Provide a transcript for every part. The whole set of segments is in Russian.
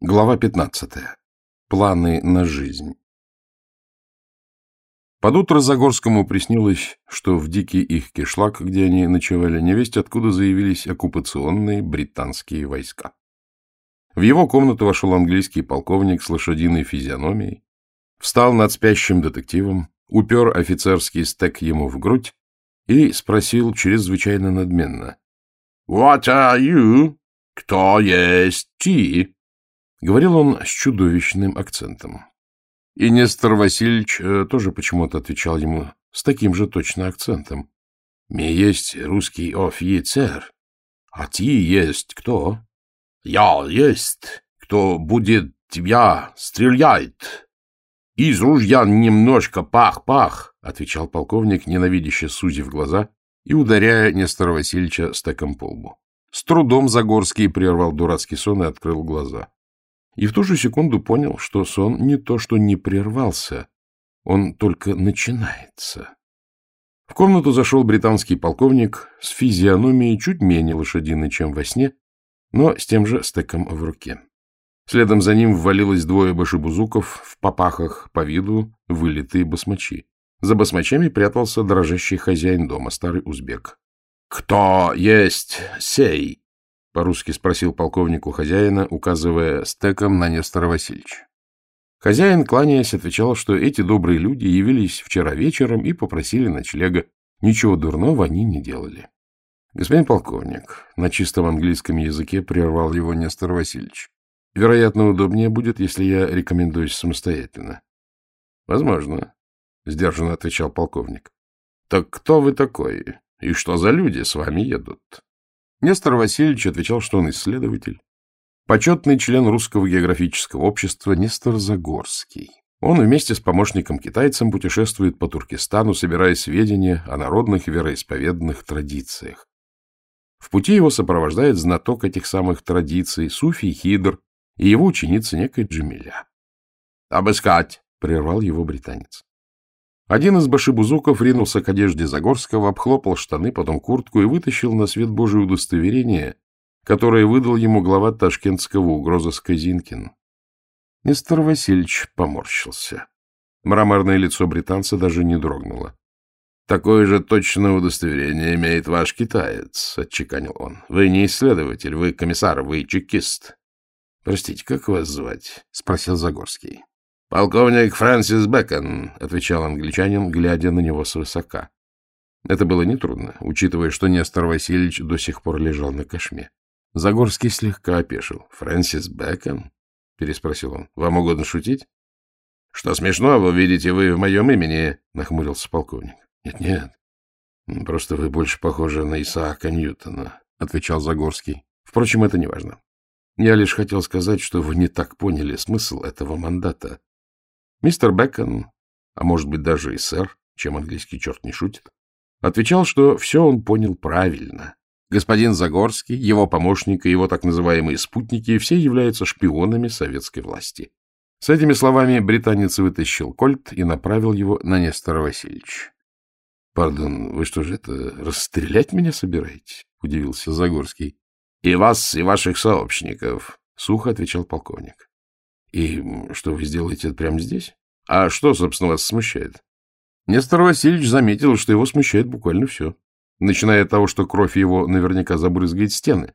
Глава 15. Планы на жизнь. Под утро Загорскому приснилось, что в дикий их кишлак, где они ночевали, невесть откуда заявились оккупационные британские войска. В его комнату вошел английский полковник с лошадиной физиономией, встал над спящим детективом, упер офицерский стек ему в грудь и спросил чрезвычайно надменно. — What are you? Кто есть ты? Говорил он с чудовищным акцентом. И Нестор Васильевич э, тоже почему-то отвечал ему с таким же точно акцентом. «Ми есть русский офицер, а ты есть кто?» «Я есть, кто будет тебя стреляет. Из ружья немножко пах-пах», — отвечал полковник, ненавидяще сузив глаза и ударяя Нестора Васильевича стеком по лбу. С трудом Загорский прервал дурацкий сон и открыл глаза и в ту же секунду понял, что сон не то что не прервался, он только начинается. В комнату зашел британский полковник с физиономией чуть менее лошадиной, чем во сне, но с тем же стеком в руке. Следом за ним ввалилось двое башибузуков в попахах по виду вылитые басмачи. За басмачами прятался дрожащий хозяин дома, старый узбек. — Кто есть сей? — по-русски спросил полковнику хозяина, указывая стеком на Нестора Васильевича. Хозяин, кланяясь, отвечал, что эти добрые люди явились вчера вечером и попросили ночлега. Ничего дурного они не делали. Господин полковник, на чистом английском языке прервал его Нестор Васильевич. Вероятно, удобнее будет, если я рекомендуюсь самостоятельно. — Возможно, — сдержанно отвечал полковник. — Так кто вы такой? И что за люди с вами едут? Нестор Васильевич отвечал, что он исследователь. Почетный член Русского географического общества Нестор Загорский. Он вместе с помощником-китайцем путешествует по Туркестану, собирая сведения о народных вероисповедных традициях. В пути его сопровождает знаток этих самых традиций Суфий Хидр и его ученица некая Джамиля. «Обыскать!» — прервал его британец. Один из башибузуков ринулся к одежде Загорского, обхлопал штаны, потом куртку и вытащил на свет Божие удостоверение, которое выдал ему глава ташкентского угрозыска Зинкин. Нестор Васильевич поморщился. Мраморное лицо британца даже не дрогнуло. — Такое же точное удостоверение имеет ваш китаец, — отчеканил он. — Вы не исследователь, вы комиссар, вы чекист. — Простите, как вас звать? — спросил Загорский. — Полковник Фрэнсис Бэкон, — отвечал англичанин, глядя на него свысока. Это было нетрудно, учитывая, что Нестор Васильевич до сих пор лежал на кошме. Загорский слегка опешил. — Фрэнсис Бэкон? — переспросил он. — Вам угодно шутить? — Что смешного, видите вы в моем имени? — нахмурился полковник. Нет, — Нет-нет, просто вы больше похожи на Исаака Ньютона, — отвечал Загорский. — Впрочем, это не важно. Я лишь хотел сказать, что вы не так поняли смысл этого мандата. Мистер Бэкон, а может быть даже и сэр, чем английский черт не шутит, отвечал, что все он понял правильно. Господин Загорский, его помощник и его так называемые спутники все являются шпионами советской власти. С этими словами британец вытащил кольт и направил его на Нестора Васильевича. — Пардон, вы что же это, расстрелять меня собираетесь? — удивился Загорский. — И вас, и ваших сообщников, — сухо отвечал полковник. И что вы сделаете прямо здесь? А что, собственно, вас смущает? Нестор Васильевич заметил, что его смущает буквально все. Начиная от того, что кровь его наверняка забрызгает стены.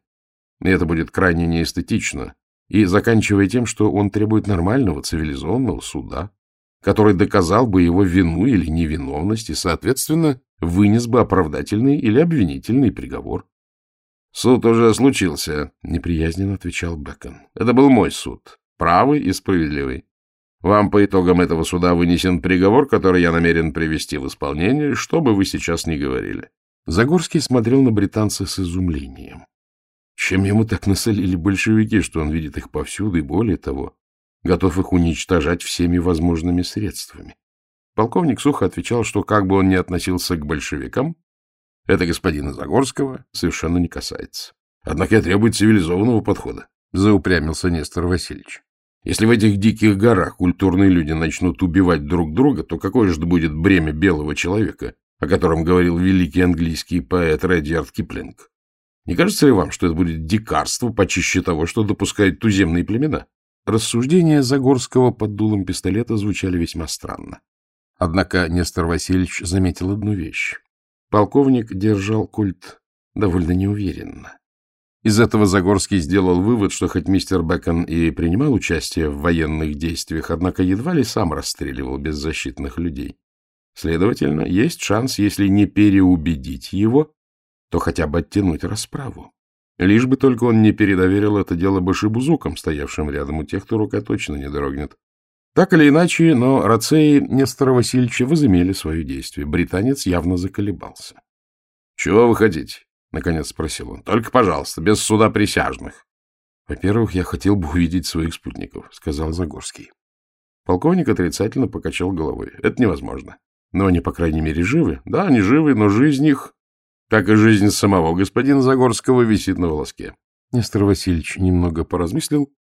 И это будет крайне неэстетично. И заканчивая тем, что он требует нормального, цивилизованного суда, который доказал бы его вину или невиновность и, соответственно, вынес бы оправдательный или обвинительный приговор. — Суд уже случился, — неприязненно отвечал Бекон. — Это был мой суд правый и справедливый. Вам по итогам этого суда вынесен приговор, который я намерен привести в исполнение, что бы вы сейчас ни говорили. Загорский смотрел на британца с изумлением. Чем ему так насолили большевики, что он видит их повсюду и, более того, готов их уничтожать всеми возможными средствами? Полковник сухо отвечал, что как бы он ни относился к большевикам, это господина Загорского совершенно не касается. Однако я требую цивилизованного подхода, заупрямился Нестор Васильевич. Если в этих диких горах культурные люди начнут убивать друг друга, то какое же будет бремя белого человека, о котором говорил великий английский поэт Редьярд Киплинг? Не кажется ли вам, что это будет дикарство почище того, что допускают туземные племена? Рассуждения Загорского под дулом пистолета звучали весьма странно. Однако Нестор Васильевич заметил одну вещь. Полковник держал культ довольно неуверенно. Из этого Загорский сделал вывод, что хоть мистер Бэкон и принимал участие в военных действиях, однако едва ли сам расстреливал беззащитных людей. Следовательно, есть шанс, если не переубедить его, то хотя бы оттянуть расправу. Лишь бы только он не передоверил это дело башибузукам, стоявшим рядом у тех, кто рука точно не дрогнет. Так или иначе, но рацеи Нестора Васильевича возымели свое действие. Британец явно заколебался. — Чего вы хотите? — наконец спросил он. — Только, пожалуйста, без суда присяжных. — Во-первых, я хотел бы увидеть своих спутников, — сказал Загорский. Полковник отрицательно покачал головой. — Это невозможно. Но они, по крайней мере, живы. Да, они живы, но жизнь их, как и жизнь самого господина Загорского, висит на волоске. Нестор Васильевич немного поразмыслил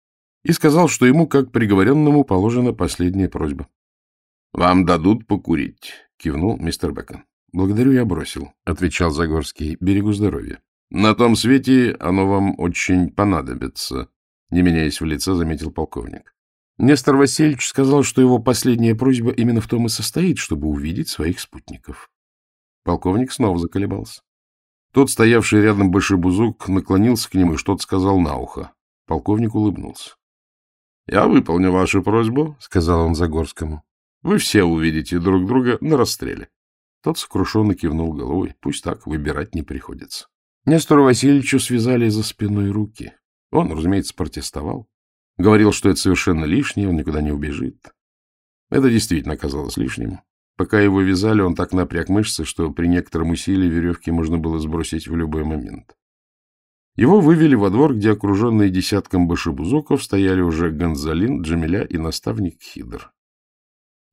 и сказал, что ему, как приговоренному, положена последняя просьба. — Вам дадут покурить, — кивнул мистер Бэкон. — Благодарю, я бросил, — отвечал Загорский. — Берегу здоровья. — На том свете оно вам очень понадобится, — не меняясь в лице, заметил полковник. Нестор Васильевич сказал, что его последняя просьба именно в том и состоит, чтобы увидеть своих спутников. Полковник снова заколебался. Тот, стоявший рядом башибузук, наклонился к нему и что-то сказал на ухо. Полковник улыбнулся. — Я выполню вашу просьбу, — сказал он Загорскому. — Вы все увидите друг друга на расстреле. Тот сокрушенно кивнул головой. Пусть так, выбирать не приходится. Нестору Васильевичу связали за спиной руки. Он, разумеется, протестовал. Говорил, что это совершенно лишнее, он никуда не убежит. Это действительно оказалось лишним. Пока его вязали, он так напряг мышцы, что при некотором усилии веревки можно было сбросить в любой момент. Его вывели во двор, где, окруженные десятком башибузуков, стояли уже Гонзалин, Джамиля и наставник Хидр.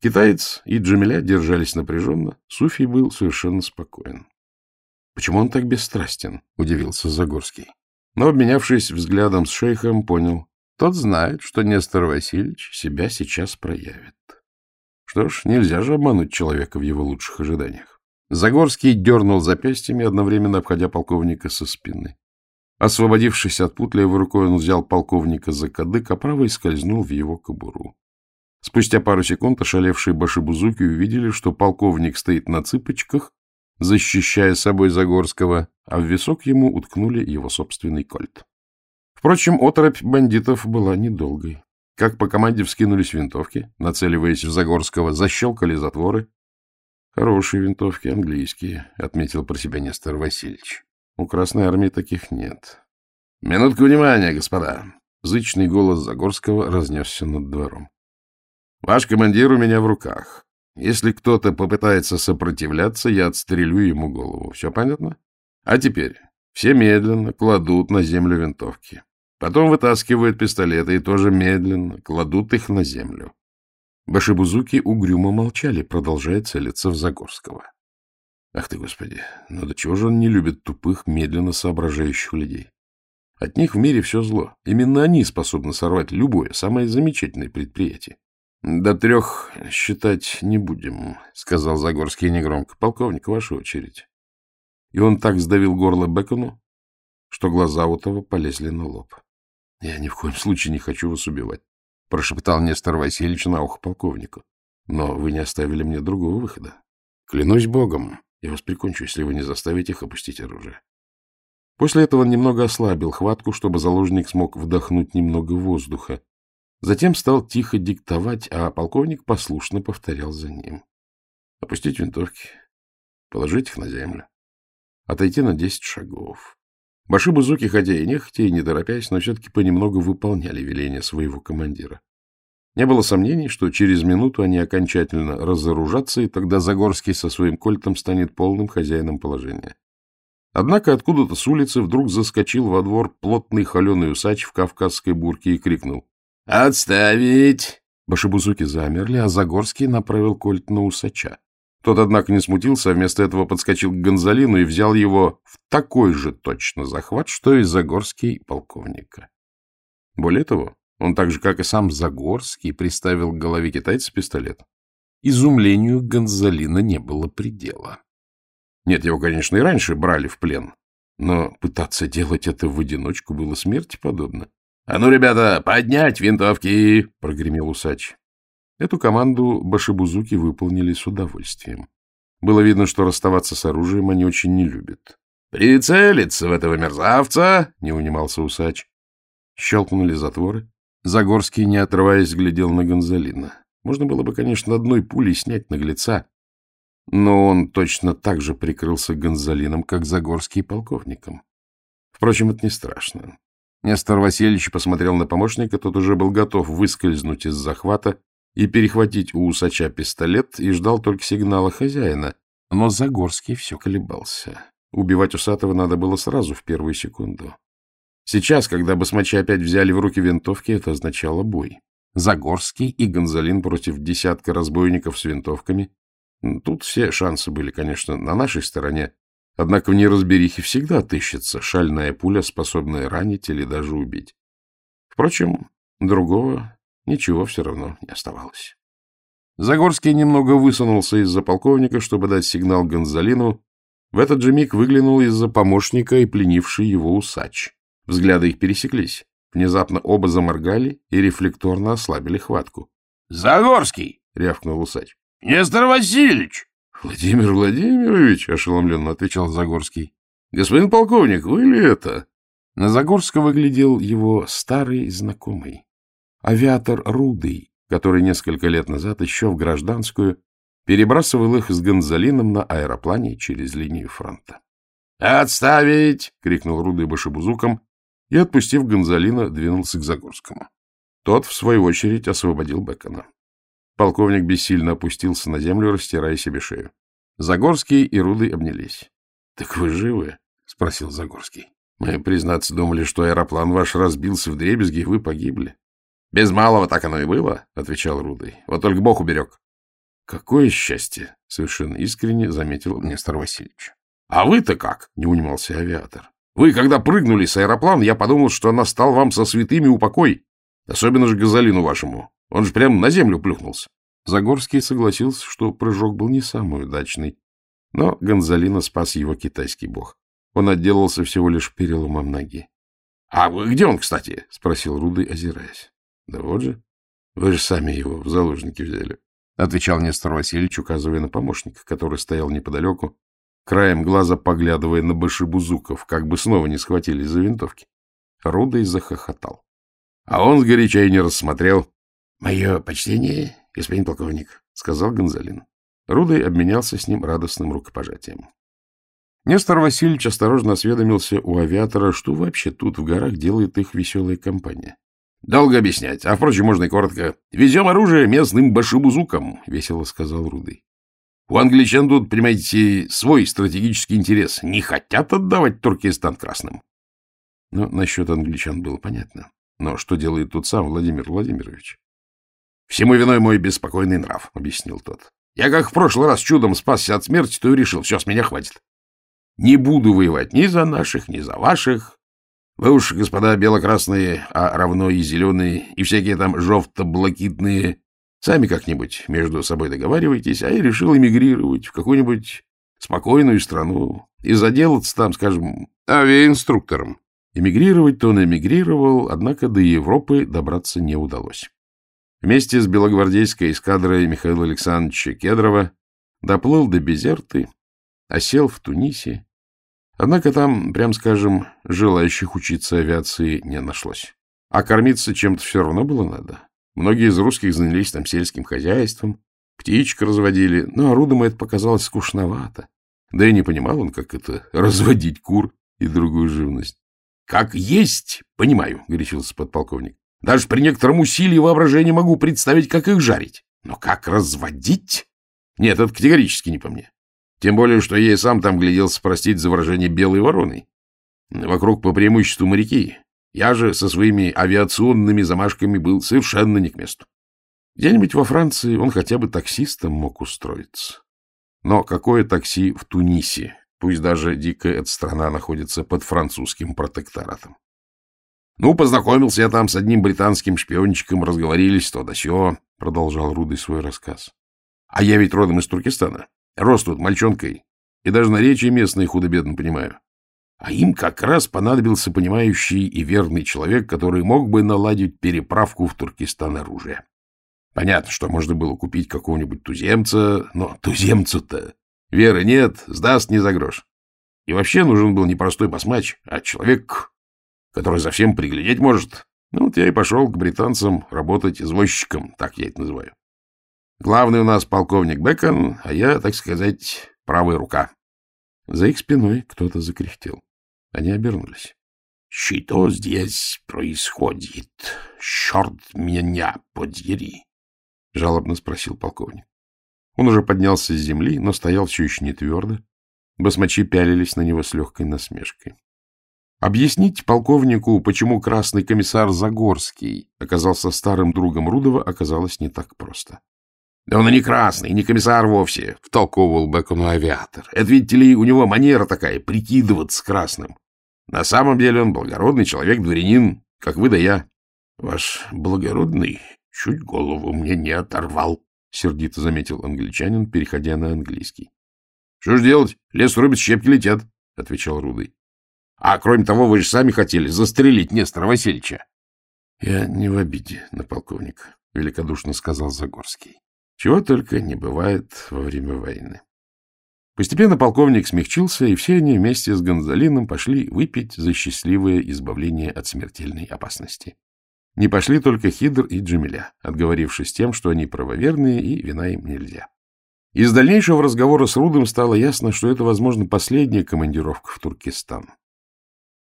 Китаец и Джамиля держались напряженно, Суфий был совершенно спокоен. — Почему он так бесстрастен? — удивился Загорский. Но, обменявшись взглядом с шейхом, понял. Тот знает, что Нестор Васильевич себя сейчас проявит. Что ж, нельзя же обмануть человека в его лучших ожиданиях. Загорский дернул запястьями, одновременно обходя полковника со спины. Освободившись от пут, левой рукой он взял полковника за кадык, а правой скользнул в его кобуру. Спустя пару секунд ошалевшие башибузуки увидели, что полковник стоит на цыпочках, защищая собой Загорского, а в висок ему уткнули его собственный кольт. Впрочем, оторопь бандитов была недолгой. Как по команде вскинулись винтовки, нацеливаясь в Загорского, защелкали затворы. «Хорошие винтовки, английские», — отметил про себя Нестор Васильевич. «У Красной Армии таких нет». «Минутку внимания, господа!» Зычный голос Загорского разнесся над двором. Ваш командир у меня в руках. Если кто-то попытается сопротивляться, я отстрелю ему голову. Все понятно? А теперь все медленно кладут на землю винтовки. Потом вытаскивают пистолеты и тоже медленно кладут их на землю. Башибузуки угрюмо молчали, продолжая целиться в Загорского. Ах ты, Господи, ну до чего же он не любит тупых, медленно соображающих людей? От них в мире все зло. Именно они способны сорвать любое, самое замечательное предприятие. — До трех считать не будем, — сказал Загорский негромко. — Полковник, ваша очередь. И он так сдавил горло Бекону, что глаза у того полезли на лоб. — Я ни в коем случае не хочу вас убивать, — прошептал Нестор Васильевич на ухо полковнику. — Но вы не оставили мне другого выхода. Клянусь богом, я вас прикончу, если вы не заставите их опустить оружие. После этого он немного ослабил хватку, чтобы заложник смог вдохнуть немного воздуха, Затем стал тихо диктовать, а полковник послушно повторял за ним. Опустить винтовки, положить их на землю, отойти на десять шагов. Башибузуки, хотя и нехотя, и не торопясь, но все-таки понемногу выполняли веления своего командира. Не было сомнений, что через минуту они окончательно разоружатся, и тогда Загорский со своим кольтом станет полным хозяином положения. Однако откуда-то с улицы вдруг заскочил во двор плотный холеный усач в кавказской бурке и крикнул. «Отставить!» Башибузуки замерли, а Загорский направил кольт на усача. Тот, однако, не смутился, а вместо этого подскочил к Гонзалину и взял его в такой же точно захват, что и Загорский полковника. Более того, он так же, как и сам Загорский, приставил к голове китайца пистолет. Изумлению Гонзалина не было предела. Нет, его, конечно, и раньше брали в плен, но пытаться делать это в одиночку было смерти подобно. «А ну, ребята, поднять винтовки!» — прогремел усач. Эту команду башибузуки выполнили с удовольствием. Было видно, что расставаться с оружием они очень не любят. «Прицелиться в этого мерзавца!» — не унимался усач. Щелкнули затворы. Загорский, не отрываясь, глядел на Гонзалина. Можно было бы, конечно, одной пулей снять наглеца, но он точно так же прикрылся Гонзалином, как Загорский полковником. Впрочем, это не страшно. Нестор Васильевич посмотрел на помощника, тот уже был готов выскользнуть из захвата и перехватить у усача пистолет и ждал только сигнала хозяина. Но Загорский все колебался. Убивать усатого надо было сразу, в первую секунду. Сейчас, когда басмачи опять взяли в руки винтовки, это означало бой. Загорский и Гонзалин против десятка разбойников с винтовками. Тут все шансы были, конечно, на нашей стороне, однако в неразберихе всегда отыщется шальная пуля, способная ранить или даже убить. Впрочем, другого ничего все равно не оставалось. Загорский немного высунулся из-за полковника, чтобы дать сигнал Гонзалину. В этот же миг выглянул из-за помощника и пленивший его усач. Взгляды их пересеклись. Внезапно оба заморгали и рефлекторно ослабили хватку. — Загорский! — рявкнул усач. — Нестор Васильевич! — Владимир Владимирович, — ошеломленно отвечал Загорский. — Господин полковник, вы ли это? На Загорского выглядел его старый знакомый, авиатор Рудый, который несколько лет назад еще в гражданскую перебрасывал их с Гонзалином на аэроплане через линию фронта. «Отставить!» — крикнул Рудый башебузуком и, отпустив Гонзалина, двинулся к Загорскому. Тот, в свою очередь, освободил Бекона. Полковник бессильно опустился на землю, растирая себе шею. Загорский и Рудый обнялись. — Так вы живы? — спросил Загорский. — Мы, признаться, думали, что аэроплан ваш разбился в дребезги, и вы погибли. — Без малого так оно и было, — отвечал Рудый. — Вот только Бог уберег. — Какое счастье! — совершенно искренне заметил Нестор Васильевич. — А вы-то как? — не унимался авиатор. Вы, когда прыгнули с аэроплана, я подумал, что она стал вам со святыми упокой. Особенно же Газалину вашему. Он же прямо на землю плюхнулся. Загорский согласился, что прыжок был не самый удачный. Но Гонзалина спас его китайский бог. Он отделался всего лишь переломом ноги. — А где он, кстати? — спросил Рудый, озираясь. — Да вот же. Вы же сами его в заложники взяли. — отвечал Нестор Васильевич, указывая на помощника, который стоял неподалеку краем глаза поглядывая на башибузуков, как бы снова не схватились за винтовки. Рудой захохотал. А он сгоряча и не рассмотрел. — Мое почтение, господин полковник, — сказал Гонзалин. Рудой обменялся с ним радостным рукопожатием. Нестор Васильевич осторожно осведомился у авиатора, что вообще тут в горах делает их веселая компания. — Долго объяснять, а, впрочем, можно и коротко. — Везем оружие местным башибузукам, — весело сказал Рудый. У англичан тут, понимаете, свой стратегический интерес. Не хотят отдавать Туркестан красным. Ну, насчет англичан было понятно. Но что делает тут сам Владимир Владимирович? Всему виной мой беспокойный нрав, — объяснил тот. Я как в прошлый раз чудом спасся от смерти, то и решил, все, с меня хватит. Не буду воевать ни за наших, ни за ваших. Вы уж, господа бело-красные, а равно и зеленые, и всякие там жовто-блакитные Сами как-нибудь между собой договаривайтесь, а я решил эмигрировать в какую-нибудь спокойную страну и заделаться там, скажем, авиаинструктором. Эмигрировать-то он эмигрировал, однако до Европы добраться не удалось. Вместе с белогвардейской эскадрой Михаила Александровича Кедрова доплыл до Безерты, осел в Тунисе. Однако там, прям скажем, желающих учиться авиации не нашлось. А кормиться чем-то все равно было надо. Многие из русских занялись там сельским хозяйством, птичек разводили, но Орудому это показалось скучновато. Да и не понимал он, как это — разводить кур и другую живность. — Как есть, понимаю, — горячился подполковник. — Даже при некотором усилии воображения могу представить, как их жарить. Но как разводить? Нет, это категорически не по мне. Тем более, что я и сам там гляделся простить за выражение белой вороной. Вокруг по преимуществу моряки, я же со своими авиационными замашками был совершенно не к месту. Где-нибудь во Франции он хотя бы таксистом мог устроиться. Но какое такси в Тунисе, пусть даже дикая эта страна находится под французским протекторатом? Ну, познакомился я там с одним британским шпиончиком, разговорились то да сё, — продолжал Рудый свой рассказ. А я ведь родом из Туркестана, рос тут мальчонкой, и даже наречие местное худо-бедно понимаю. А им как раз понадобился понимающий и верный человек, который мог бы наладить переправку в Туркестан оружия. Понятно, что можно было купить какого-нибудь туземца, но туземцу-то веры нет, сдаст не за грош. И вообще нужен был не простой басмач, а человек, который за всем приглядеть может. Ну, вот я и пошел к британцам работать извозчиком, так я это называю. Главный у нас полковник Бекон, а я, так сказать, правая рука. За их спиной кто-то закряхтел. Они обернулись. — Что здесь происходит? Черт меня подери! — жалобно спросил полковник. Он уже поднялся с земли, но стоял все еще не твердо. Басмачи пялились на него с легкой насмешкой. Объяснить полковнику, почему красный комиссар Загорский оказался старым другом Рудова, оказалось не так просто. — Да он и не красный, не комиссар вовсе, — втолковывал Бекону авиатор. — Это, видите ли, у него манера такая — прикидываться красным. На самом деле он благородный человек, дворянин, как вы да я. — Ваш благородный чуть голову мне не оторвал, — сердито заметил англичанин, переходя на английский. — Что ж делать? Лес рубит, щепки летят, — отвечал Рудый. — А кроме того, вы же сами хотели застрелить Нестора Васильевича. — Я не в обиде на полковника, — великодушно сказал Загорский. — Чего только не бывает во время войны. Постепенно полковник смягчился, и все они вместе с Гонзалином пошли выпить за счастливое избавление от смертельной опасности. Не пошли только Хидр и Джамиля, отговорившись тем, что они правоверные и вина им нельзя. Из дальнейшего разговора с Рудом стало ясно, что это, возможно, последняя командировка в Туркестан.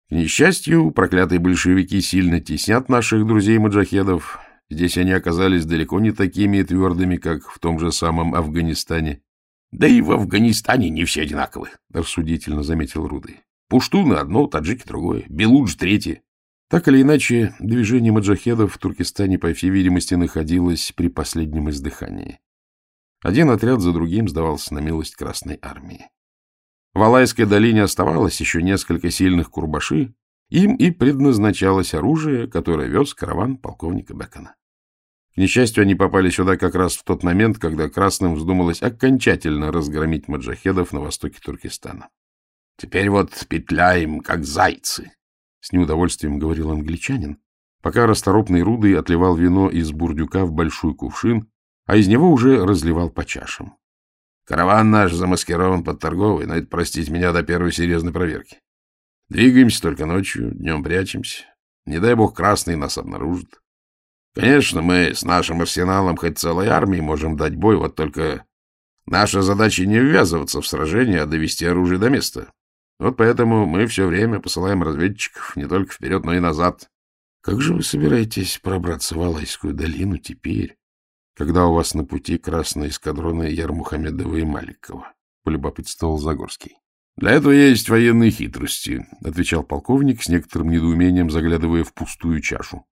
К несчастью, проклятые большевики сильно теснят наших друзей-маджахедов. Здесь они оказались далеко не такими твердыми, как в том же самом Афганистане. — Да и в Афганистане не все одинаковы, — рассудительно заметил Рудый. — Пуштуны одно, таджики другое, Белудж третье. Так или иначе, движение маджахедов в Туркестане, по всей видимости, находилось при последнем издыхании. Один отряд за другим сдавался на милость Красной Армии. В Алайской долине оставалось еще несколько сильных курбаши, им и предназначалось оружие, которое вез караван полковника Бекона. К несчастью, они попали сюда как раз в тот момент, когда красным вздумалось окончательно разгромить маджахедов на востоке Туркестана. — Теперь вот петляем, как зайцы, — с неудовольствием говорил англичанин, пока расторопный Рудый отливал вино из бурдюка в большой кувшин, а из него уже разливал по чашам. Караван наш замаскирован под торговый, но это, простите меня, до первой серьезной проверки. Двигаемся только ночью, днем прячемся. Не дай бог красный нас обнаружит. Конечно, мы с нашим арсеналом хоть целой армией можем дать бой, вот только наша задача не ввязываться в сражение, а довести оружие до места. Вот поэтому мы все время посылаем разведчиков не только вперед, но и назад. Как же вы собираетесь пробраться в Алайскую долину теперь, когда у вас на пути красные эскадроны Ярмухамедова и Маликова? — полюбопытствовал Загорский. — Для этого есть военные хитрости, — отвечал полковник с некоторым недоумением, заглядывая в пустую чашу.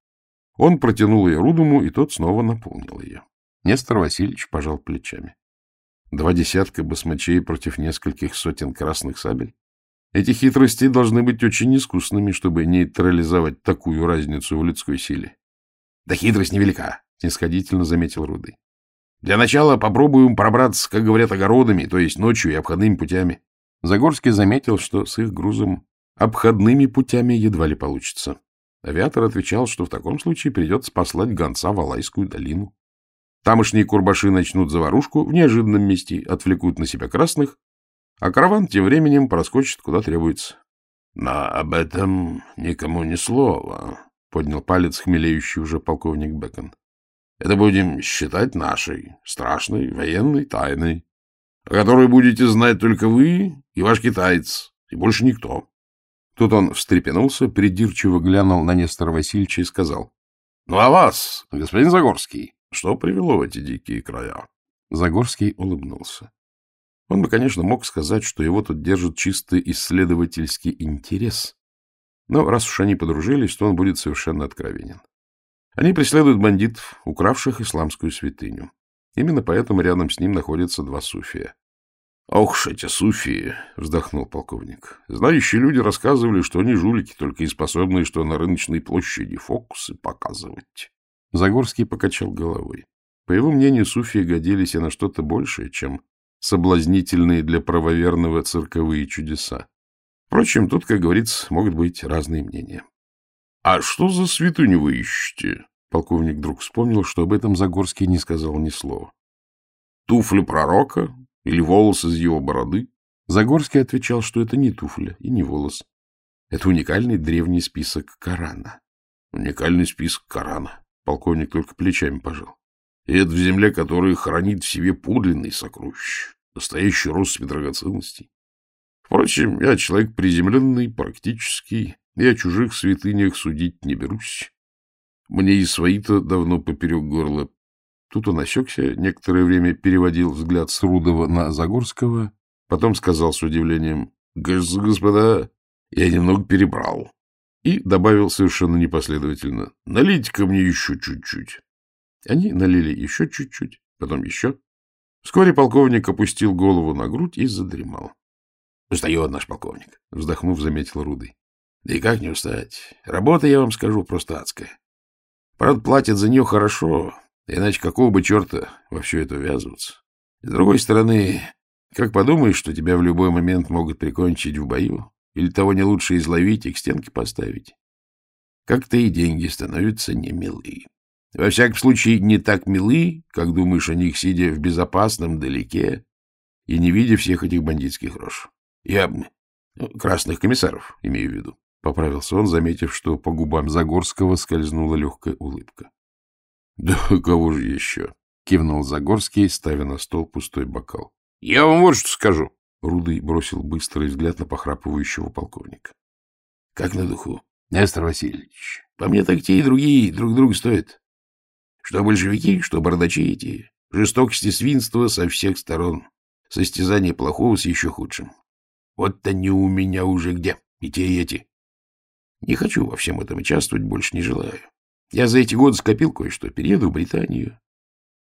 Он протянул ее Рудому, и тот снова наполнил ее. Нестор Васильевич пожал плечами. Два десятка басмачей против нескольких сотен красных сабель? Эти хитрости должны быть очень искусными, чтобы нейтрализовать такую разницу в людской силе. — Да хитрость невелика, — снисходительно заметил Рудый. — Для начала попробуем пробраться, как говорят, огородами, то есть ночью и обходными путями. Загорский заметил, что с их грузом обходными путями едва ли получится. Авиатор отвечал, что в таком случае придется послать гонца в Алайскую долину. Тамошние курбаши начнут заварушку в неожиданном месте, отвлекут на себя красных, а караван тем временем проскочит куда требуется. — Но об этом никому ни слова, — поднял палец хмелеющий уже полковник Бекон. — Это будем считать нашей страшной военной тайной, о которой будете знать только вы и ваш китаец, и больше никто. Тут он встрепенулся, придирчиво глянул на Нестора Васильевича и сказал. — Ну а вас, господин Загорский, что привело в эти дикие края? Загорский улыбнулся. Он бы, конечно, мог сказать, что его тут держит чисто исследовательский интерес. Но раз уж они подружились, то он будет совершенно откровенен. Они преследуют бандитов, укравших исламскую святыню. Именно поэтому рядом с ним находятся два суфия. — Ох эти суфии! — вздохнул полковник. — Знающие люди рассказывали, что они жулики, только и способные, что на рыночной площади фокусы показывать. Загорский покачал головой. По его мнению, суфии годились и на что-то большее, чем соблазнительные для правоверного цирковые чудеса. Впрочем, тут, как говорится, могут быть разные мнения. — А что за святыню вы ищете? Полковник вдруг вспомнил, что об этом Загорский не сказал ни слова. — Туфли пророка или волос из его бороды? Загорский отвечал, что это не туфля и не волос. Это уникальный древний список Корана. — Уникальный список Корана. Полковник только плечами пожал. И это в земле, которая хранит в себе подлинные сокровища, настоящий россыпь драгоценностей. Впрочем, я человек приземленный, практический, о чужих святынях судить не берусь. Мне и свои-то давно поперек горла. Тут он осекся, некоторое время переводил взгляд с Рудова на Загорского, потом сказал с удивлением, «Господа, я немного перебрал». И добавил совершенно непоследовательно, «Налейте-ка мне еще чуть-чуть». Они налили еще чуть-чуть, потом еще. Вскоре полковник опустил голову на грудь и задремал. — Устает наш полковник, — вздохнув, заметил Рудый. — Да и как не устать? Работа, я вам скажу, просто адская. Правда, платят за нее хорошо, иначе какого бы черта во все это ввязываться? С другой стороны, как подумаешь, что тебя в любой момент могут прикончить в бою, или того не лучше изловить и к стенке поставить, как-то и деньги становятся немилые. Во всяком случае, не так милы, как думаешь о них, сидя в безопасном далеке и не видя всех этих бандитских рож. Я ну, красных комиссаров имею в виду. Поправился он, заметив, что по губам Загорского скользнула легкая улыбка. — Да кого же еще? — кивнул Загорский, ставя на стол пустой бокал. — Я вам вот что скажу. Рудый бросил быстрый взгляд на похрапывающего полковника. — Как на духу, Нестор Васильевич. По мне так те и другие друг друга стоят. Что большевики, что бардачи эти. Жестокость и свинство со всех сторон. Состязание плохого с еще худшим. Вот они у меня уже где, и те, и эти. Не хочу во всем этом участвовать, больше не желаю. Я за эти годы скопил кое-что, перееду в Британию.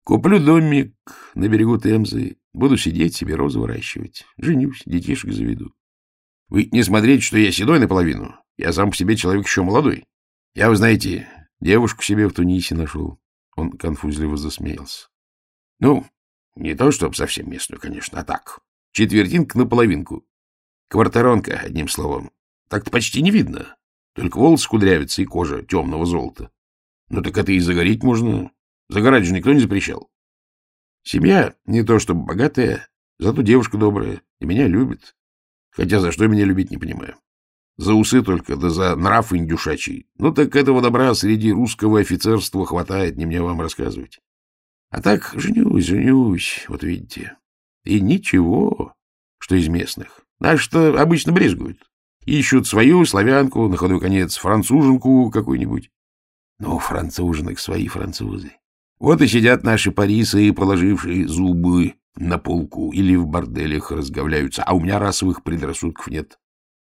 Куплю домик на берегу Темзы, буду сидеть себе розы выращивать. Женюсь, детишек заведу. Вы не смотрите, что я седой наполовину. Я сам по себе человек еще молодой. Я, вы знаете, девушку себе в Тунисе нашел. Он конфузливо засмеялся. Ну, не то, чтобы совсем местную, конечно, а так. Четвертинка на половинку. Квартиронка, одним словом. Так-то почти не видно. Только волосы кудрявятся и кожа темного золота. Ну так это и загореть можно. Загорать же никто не запрещал. Семья не то чтобы богатая, зато девушка добрая и меня любит. Хотя за что меня любить, не понимаю. За усы только, да за нрав индюшачий. Ну так этого добра среди русского офицерства хватает, не мне вам рассказывать. А так женюсь, женюсь, вот видите. И ничего, что из местных. Наши-то обычно брезгуют. Ищут свою славянку, на ходу конец француженку какую-нибудь. Ну, француженок свои французы. Вот и сидят наши парисы, положившие зубы на полку или в борделях разговляются, а у меня расовых предрассудков нет.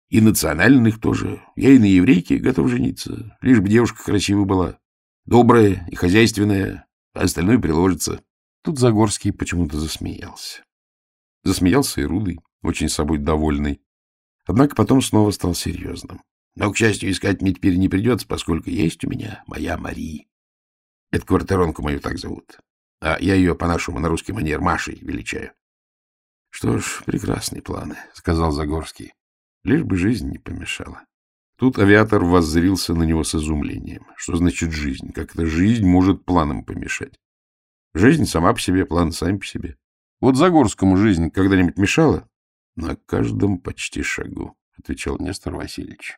И национальных тоже. Я и на еврейке готов жениться, лишь бы девушка красивая была. Добрая и хозяйственная, а остальное приложится. Тут Загорский почему-то засмеялся. Засмеялся и Рудый, очень собой довольный. Однако потом снова стал серьезным. Но, к счастью, искать мне теперь не придется, поскольку есть у меня моя Мария. Это квартиронку мою так зовут. А я ее по-нашему на русский манер Машей величаю. — Что ж, прекрасные планы, — сказал Загорский. Лишь бы жизнь не помешала. Тут авиатор воззрился на него с изумлением. Что значит жизнь? Как это жизнь может планам помешать? Жизнь сама по себе, планы сами по себе. Вот Загорскому жизнь когда-нибудь мешала? На каждом почти шагу, отвечал Нестор Васильевич.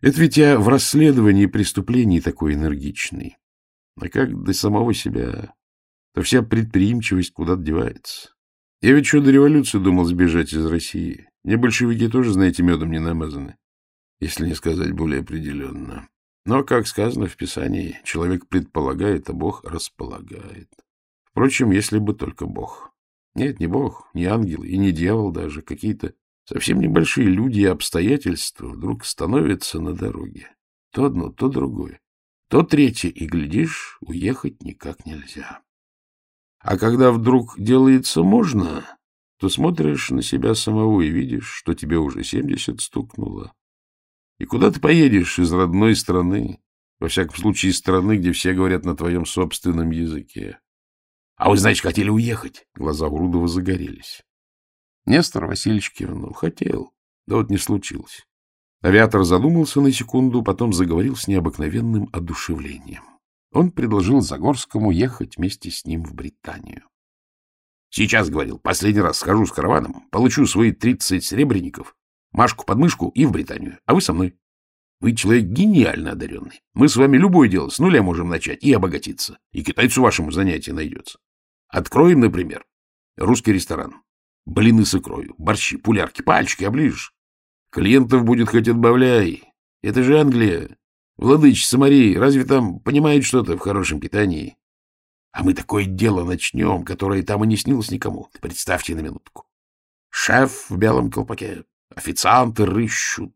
Это ведь я в расследовании преступлений такой энергичный. А как до самого себя, то вся предприимчивость куда-то девается. Я ведь еще до революции думал сбежать из России. Мне большевики тоже, знаете, медом не намазаны, если не сказать более определенно. Но, как сказано в Писании, человек предполагает, а Бог располагает. Впрочем, если бы только Бог. Нет, не Бог, не ангел и не дьявол даже, какие-то совсем небольшие люди и обстоятельства вдруг становятся на дороге. То одно, то другое, то третье, и, глядишь, уехать никак нельзя. А когда вдруг делается можно, то смотришь на себя самого и видишь, что тебе уже семьдесят стукнуло. И куда ты поедешь из родной страны, во всяком случае из страны, где все говорят на твоем собственном языке? А вы, значит, хотели уехать? Глаза Урудова загорелись. Нестор Васильевич кивнул. Хотел. Да вот не случилось. Авиатор задумался на секунду, потом заговорил с необыкновенным одушевлением. Он предложил Загорскому ехать вместе с ним в Британию. — Сейчас, — говорил, — последний раз схожу с караваном, получу свои тридцать серебряников, Машку под мышку и в Британию, а вы со мной. Вы человек гениально одаренный. Мы с вами любое дело с нуля можем начать и обогатиться. И китайцу вашему занятие найдется. Откроем, например, русский ресторан. Блины с икрою, борщи, пулярки, пальчики оближешь. Клиентов будет хоть отбавляй. Это же Англия. Владычица Марии, разве там понимает что-то в хорошем питании? А мы такое дело начнем, которое там и не снилось никому. Представьте на минутку. Шеф в белом колпаке, официанты рыщут,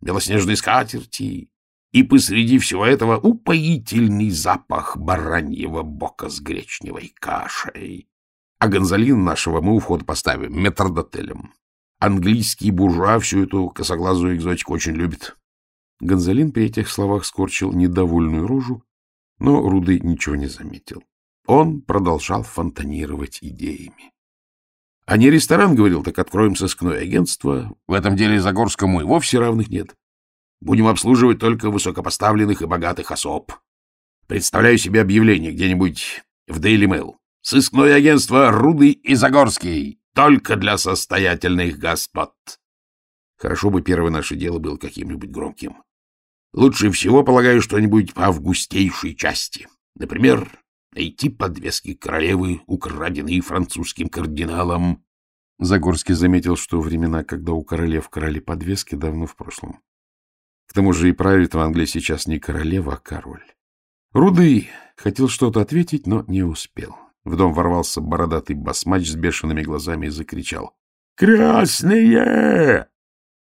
белоснежные скатерти, и посреди всего этого упоительный запах бараньего бока с гречневой кашей. А Гонзалин нашего мы у входа поставим метрдотелем. Английский буржуа всю эту косоглазую экзотику очень любит. Гонзалин при этих словах скорчил недовольную рожу, но Руды ничего не заметил. Он продолжал фонтанировать идеями. А не ресторан, говорил, так откроем сыскное агентство. В этом деле Загорскому и вовсе равных нет. Будем обслуживать только высокопоставленных и богатых особ. Представляю себе объявление где-нибудь в Daily Mail. Сыскное агентство Руды и Загорский. Только для состоятельных господ. Хорошо бы первое наше дело было каким-нибудь громким. Лучше всего, полагаю, что-нибудь по августейшей части. Например, найти подвески королевы, украденные французским кардиналом. Загорский заметил, что времена, когда у королев крали подвески, давно в прошлом. К тому же и правит в Англии сейчас не королева, а король. Руды хотел что-то ответить, но не успел. В дом ворвался бородатый басмач с бешеными глазами и закричал. «Красные!»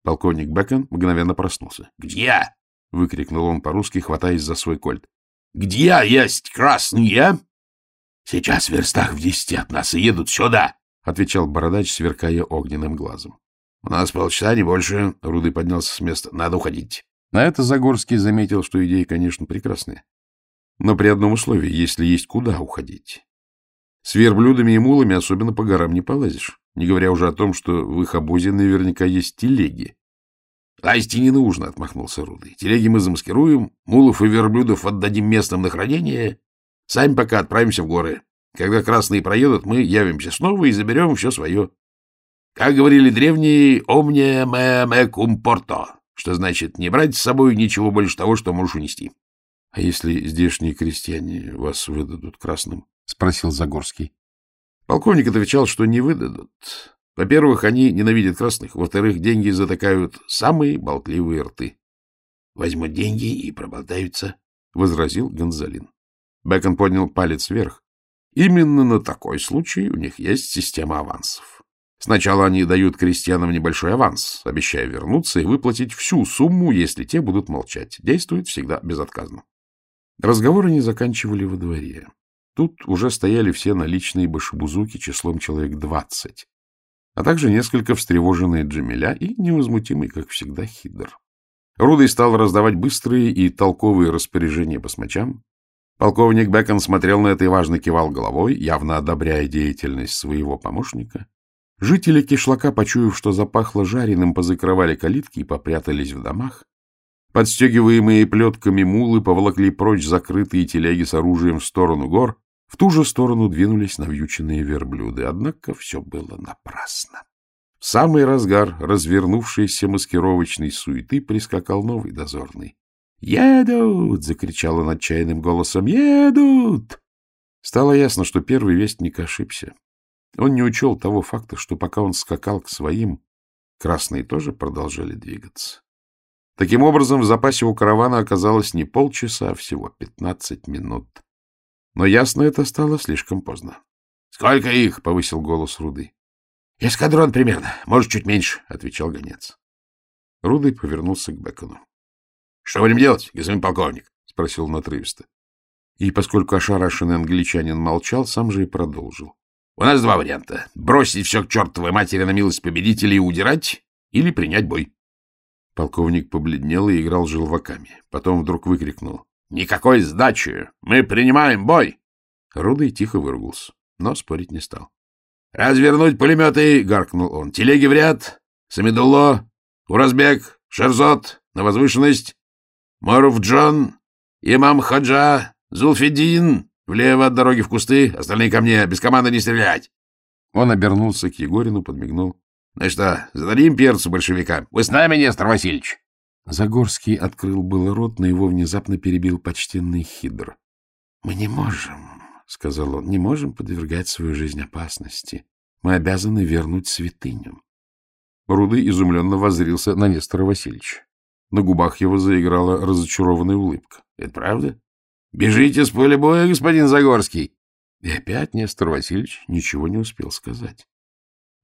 Полковник Бекон мгновенно проснулся. «Где?» — выкрикнул он по-русски, хватаясь за свой кольт. Где есть красные? — Сейчас в верстах в десяти от нас и едут сюда, — отвечал бородач, сверкая огненным глазом. — У нас полчаса, не больше. Рудый поднялся с места. Надо уходить. На это Загорский заметил, что идеи, конечно, прекрасные. Но при одном условии, если есть куда уходить. С верблюдами и мулами особенно по горам не полазишь, не говоря уже о том, что в их обозе наверняка есть телеги, — Лазьте не нужно, — отмахнулся Рудый. — Телеги мы замаскируем, мулов и верблюдов отдадим местным на хранение. Сами пока отправимся в горы. Когда красные проедут, мы явимся снова и заберем все свое. Как говорили древние, «omnia me me cum porto», что значит не брать с собой ничего больше того, что можешь унести. — А если здешние крестьяне вас выдадут красным? — спросил Загорский. Полковник отвечал, что не выдадут. Во-первых, они ненавидят красных. Во-вторых, деньги затыкают самые болтливые рты. — Возьмут деньги и проболтаются, — возразил Гонзалин. Бекон поднял палец вверх. Именно на такой случай у них есть система авансов. Сначала они дают крестьянам небольшой аванс, обещая вернуться и выплатить всю сумму, если те будут молчать. Действует всегда безотказно. Разговоры не заканчивали во дворе. Тут уже стояли все наличные башебузуки числом человек двадцать а также несколько встревоженные Джамиля и невозмутимый, как всегда, Хидр. Рудый стал раздавать быстрые и толковые распоряжения басмачам. Полковник Бекон смотрел на это и важно кивал головой, явно одобряя деятельность своего помощника. Жители кишлака, почуяв, что запахло жареным, позакрывали калитки и попрятались в домах. Подстегиваемые плетками мулы поволокли прочь закрытые телеги с оружием в сторону гор, в ту же сторону двинулись навьюченные верблюды, однако все было напрасно. В самый разгар развернувшейся маскировочной суеты прискакал новый дозорный. «Едут!» — закричал он отчаянным голосом. «Едут!» Стало ясно, что первый вестник ошибся. Он не учел того факта, что пока он скакал к своим, красные тоже продолжали двигаться. Таким образом, в запасе у каравана оказалось не полчаса, а всего пятнадцать минут. Но ясно это стало слишком поздно. — Сколько их? — повысил голос Руды. — Эскадрон примерно, может, чуть меньше, — отвечал гонец. Рудый повернулся к Бекону. — Что будем делать, господин полковник? — спросил он отрывисто. И поскольку ошарашенный англичанин молчал, сам же и продолжил. — У нас два варианта. Бросить все к чертовой матери на милость победителей и удирать, или принять бой. Полковник побледнел и играл желваками. Потом вдруг выкрикнул. Никакой сдачи! Мы принимаем бой! Рудый тихо выругался, но спорить не стал. — Развернуть пулеметы! — гаркнул он. — Телеги в ряд! Самедулло! Уразбек, Шерзот, на возвышенность. Моров Джон, имам Хаджа, Зулфидин, влево от дороги в кусты, остальные ко мне, без команды не стрелять. Он обернулся к Егорину, подмигнул. — Ну что, зададим перцу большевикам? Вы с нами, Нестор Васильевич? Загорский открыл было рот, но его внезапно перебил почтенный хидр. — Мы не можем, — сказал он, — не можем подвергать свою жизнь опасности. Мы обязаны вернуть святыню. Руды изумленно воззрился на Нестора Васильевича. На губах его заиграла разочарованная улыбка. — Это правда? — Бежите с поля боя, господин Загорский! И опять Нестор Васильевич ничего не успел сказать.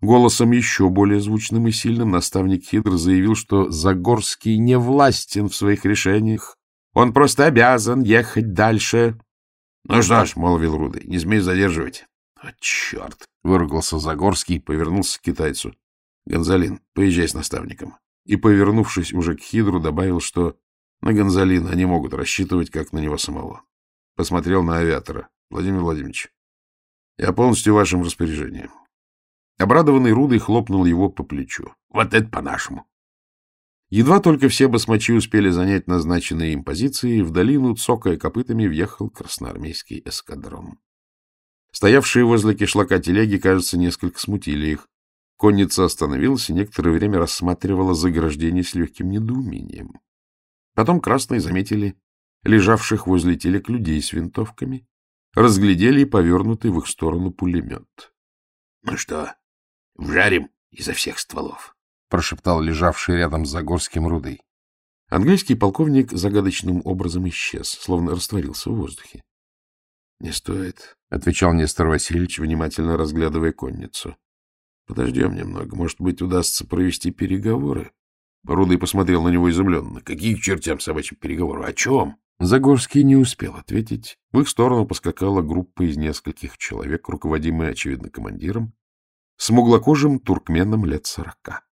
Голосом еще более звучным и сильным наставник Хидр заявил, что Загорский не властен в своих решениях. Он просто обязан ехать дальше. — Ну что ж, — молвил Руды, — не смей задерживать. — О, черт! — выругался Загорский и повернулся к китайцу. — Гонзалин, поезжай с наставником и, повернувшись уже к Хидру, добавил, что на Гонзалина они могут рассчитывать, как на него самого. Посмотрел на авиатора. Владимир Владимирович, я полностью в вашем распоряжении. Обрадованный Рудой хлопнул его по плечу. Вот это по-нашему. Едва только все басмачи успели занять назначенные им позиции, в долину, цокая копытами, въехал красноармейский эскадрон. Стоявшие возле кишлака телеги, кажется, несколько смутили их. Конница остановилась и некоторое время рассматривала заграждение с легким недоумением. Потом красные заметили лежавших возле телег людей с винтовками, разглядели и повернутый в их сторону пулемет. — Ну что, вжарим изо всех стволов? — прошептал лежавший рядом с Загорским Рудой. Английский полковник загадочным образом исчез, словно растворился в воздухе. — Не стоит, — отвечал Нестор Васильевич, внимательно разглядывая конницу. Подождем немного. Может быть, удастся провести переговоры. Рудый посмотрел на него изумленно. Какие к чертям собачьим переговоры? О чем? Загорский не успел ответить. В их сторону поскакала группа из нескольких человек, руководимая, очевидно, командиром, смуглокожим туркменом лет сорока.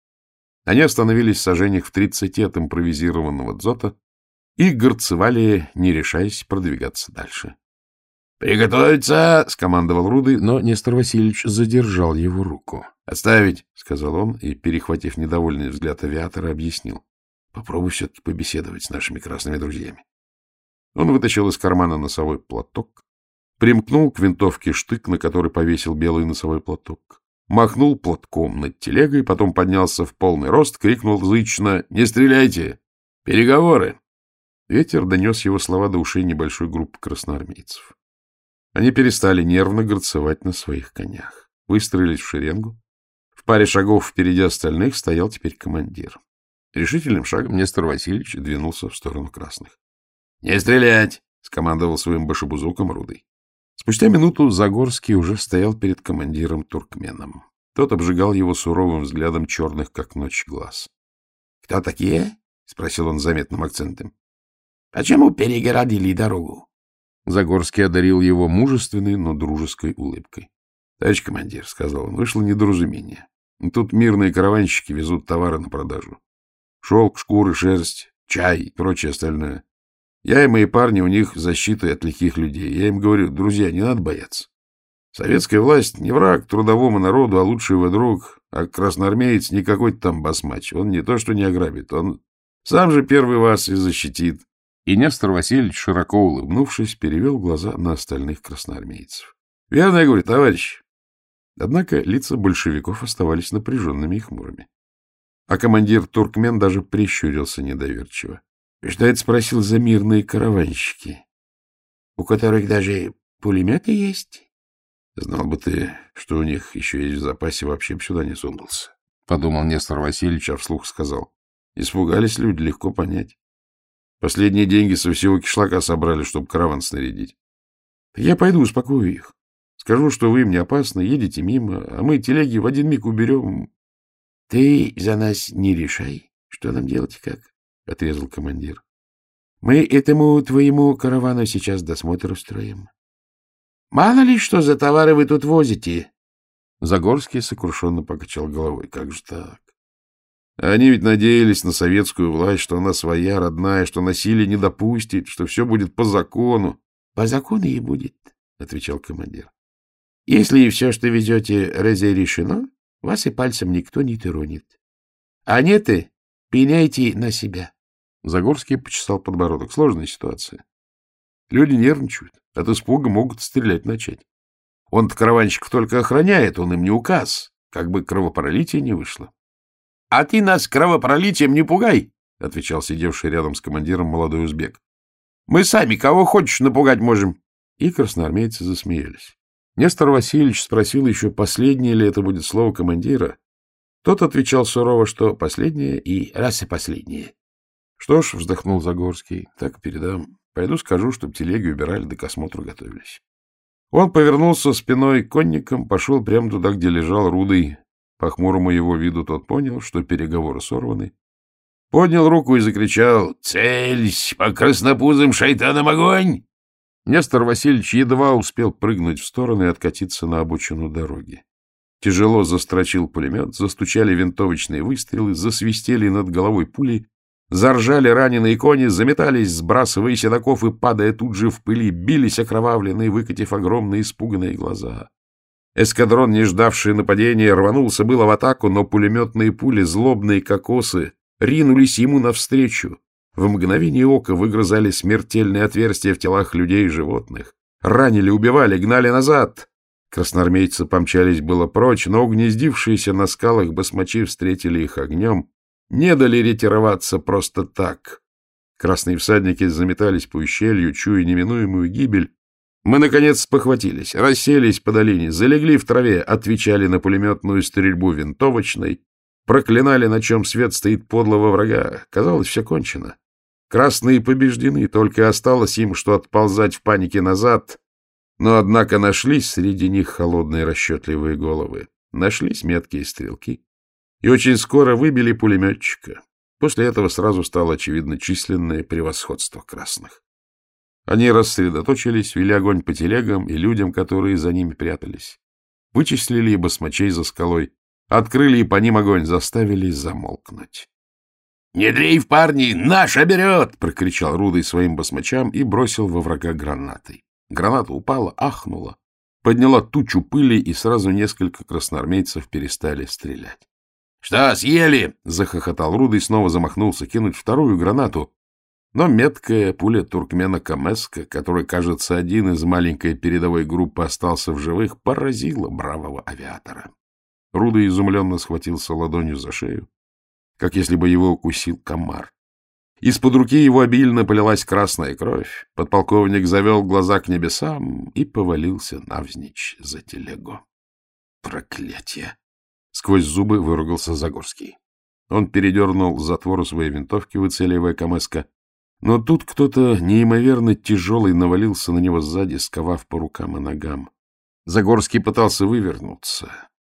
Они остановились в сажениях в тридцати от импровизированного дзота и горцевали, не решаясь продвигаться дальше. «Приготовиться!» — скомандовал Руды, но Нестор Васильевич задержал его руку. «Отставить!» — сказал он и, перехватив недовольный взгляд авиатора, объяснил. «Попробуй все-таки побеседовать с нашими красными друзьями». Он вытащил из кармана носовой платок, примкнул к винтовке штык, на который повесил белый носовой платок, махнул платком над телегой, потом поднялся в полный рост, крикнул зычно «Не стреляйте! Переговоры!» Ветер донес его слова до ушей небольшой группы красноармейцев. Они перестали нервно горцевать на своих конях, выстроились в шеренгу. В паре шагов впереди остальных стоял теперь командир. Решительным шагом Нестор Васильевич двинулся в сторону красных. — Не стрелять! — скомандовал своим башебузуком Рудой. Спустя минуту Загорский уже стоял перед командиром Туркменом. Тот обжигал его суровым взглядом черных, как ночь, глаз. — Кто такие? — спросил он заметным акцентом. — Почему перегородили дорогу? Загорский одарил его мужественной, но дружеской улыбкой. — Товарищ командир, — сказал он, — вышло недоразумение. Тут мирные караванщики везут товары на продажу. Шелк, шкуры, шерсть, чай и прочее остальное. Я и мои парни у них защитой от лихих людей. Я им говорю, друзья, не надо бояться. Советская власть не враг трудовому народу, а лучший его друг, а красноармеец не какой-то там басмач. Он не то что не ограбит, он сам же первый вас и защитит. И Нестор Васильевич, широко улыбнувшись, перевел глаза на остальных красноармейцев. — Верно я говорю, товарищ. Однако лица большевиков оставались напряженными и хмурыми. А командир Туркмен даже прищурился недоверчиво. — Что это спросил за мирные караванщики? У которых даже пулеметы есть? — Знал бы ты, что у них еще есть в запасе, вообще бы сюда не сунулся. — подумал Нестор Васильевич, а вслух сказал. — Испугались люди, легко понять. Последние деньги со всего кишлака собрали, чтобы караван снарядить. Я пойду успокою их. Скажу, что вы им не опасны, едете мимо, а мы телеги в один миг уберем. — Ты за нас не решай, что нам делать и как, — отрезал командир. — Мы этому твоему каравану сейчас досмотр устроим. — Мало ли, что за товары вы тут возите. Загорский сокрушенно покачал головой. — Как же так? Они ведь надеялись на советскую власть, что она своя, родная, что насилие не допустит, что все будет по закону. — По закону и будет, — отвечал командир. — Если и все, что везете, разрешено, вас и пальцем никто не тронет. А нет, и Пеняйте на себя. Загорский почесал подбородок. Сложная ситуация. Люди нервничают. От испуга могут стрелять начать. Он-то караванщиков только охраняет, он им не указ. Как бы кровопролитие не вышло. — А ты нас кровопролитием не пугай, — отвечал сидевший рядом с командиром молодой узбек. — Мы сами кого хочешь напугать можем. И красноармейцы засмеялись. Нестор Васильевич спросил еще, последнее ли это будет слово командира. Тот отвечал сурово, что последнее и раз и последнее. Что ж, вздохнул Загорский, так передам. Пойду скажу, чтоб телеги убирали, да к осмотру готовились. Он повернулся спиной к конникам, пошел прямо туда, где лежал Рудый. По хмурому его виду тот понял, что переговоры сорваны. Поднял руку и закричал «Цельсь! По краснопузым шайтанам огонь!» Нестор Васильевич едва успел прыгнуть в сторону и откатиться на обочину дороги. Тяжело застрочил пулемет, застучали винтовочные выстрелы, засвистели над головой пули, заржали раненые кони, заметались, сбрасывая седаков и, падая тут же в пыли, бились окровавленные, выкатив огромные испуганные глаза. Эскадрон, не ждавший нападения, рванулся было в атаку, но пулеметные пули, злобные кокосы, ринулись ему навстречу. В мгновение ока выгрызали смертельные отверстия в телах людей и животных. Ранили, убивали, гнали назад. Красноармейцы помчались было прочь, но угнездившиеся на скалах басмачи встретили их огнем, не дали ретироваться просто так. Красные всадники заметались по ущелью, чуя неминуемую гибель. Мы, наконец, спохватились, расселись по долине, залегли в траве, отвечали на пулеметную стрельбу винтовочной, проклинали, на чем свет стоит подлого врага. Казалось, все кончено. Красные побеждены, только осталось им, что отползать в панике назад, но, однако, нашлись среди них холодные расчетливые головы, нашлись меткие стрелки, и очень скоро выбили пулеметчика. После этого сразу стало очевидно численное превосходство красных. Они рассредоточились, вели огонь по телегам и людям, которые за ними прятались. Вычислили и басмачей за скалой, открыли и по ним огонь, заставили замолкнуть. — Не дрейф, парни, наша берет! — прокричал Рудой своим басмачам и бросил во врага гранатой. Граната упала, ахнула, подняла тучу пыли, и сразу несколько красноармейцев перестали стрелять. — Что, съели? — захохотал Рудый, снова замахнулся кинуть вторую гранату. Но меткая пуля туркмена Камеска, который, кажется, один из маленькой передовой группы остался в живых, поразила бравого авиатора. Рудый изумленно схватился ладонью за шею, как если бы его укусил комар. Из-под руки его обильно полилась красная кровь. Подполковник завел глаза к небесам и повалился навзничь за телегу. Проклятие! Сквозь зубы выругался Загорский. Он передернул затвору своей винтовки, выцеливая Камеска. Но тут кто-то неимоверно тяжелый навалился на него сзади, сковав по рукам и ногам. Загорский пытался вывернуться,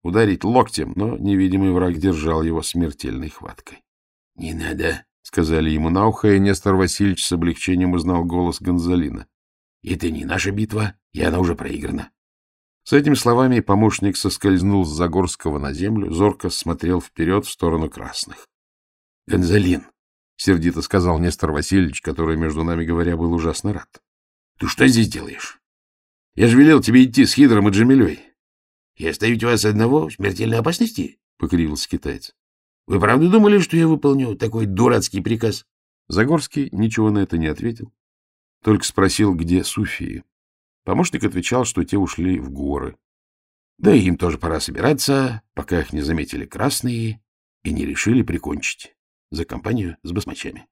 ударить локтем, но невидимый враг держал его смертельной хваткой. — Не надо! — сказали ему на ухо, и Нестор Васильевич с облегчением узнал голос Гонзалина. — Это не наша битва, и она уже проиграна. С этими словами помощник соскользнул с Загорского на землю, зорко смотрел вперед в сторону красных. — Гонзалин, — сердито сказал Нестор Васильевич, который, между нами говоря, был ужасно рад. — Ты что здесь делаешь? Я же велел тебе идти с Хидром и Джамилей. — Я оставить вас одного в смертельной опасности? — покривился китаец. Вы правда думали, что я выполню такой дурацкий приказ? Загорский ничего на это не ответил, только спросил, где Суфии. Помощник отвечал, что те ушли в горы. Да и им тоже пора собираться, пока их не заметили красные и не решили прикончить за компанию с басмачами.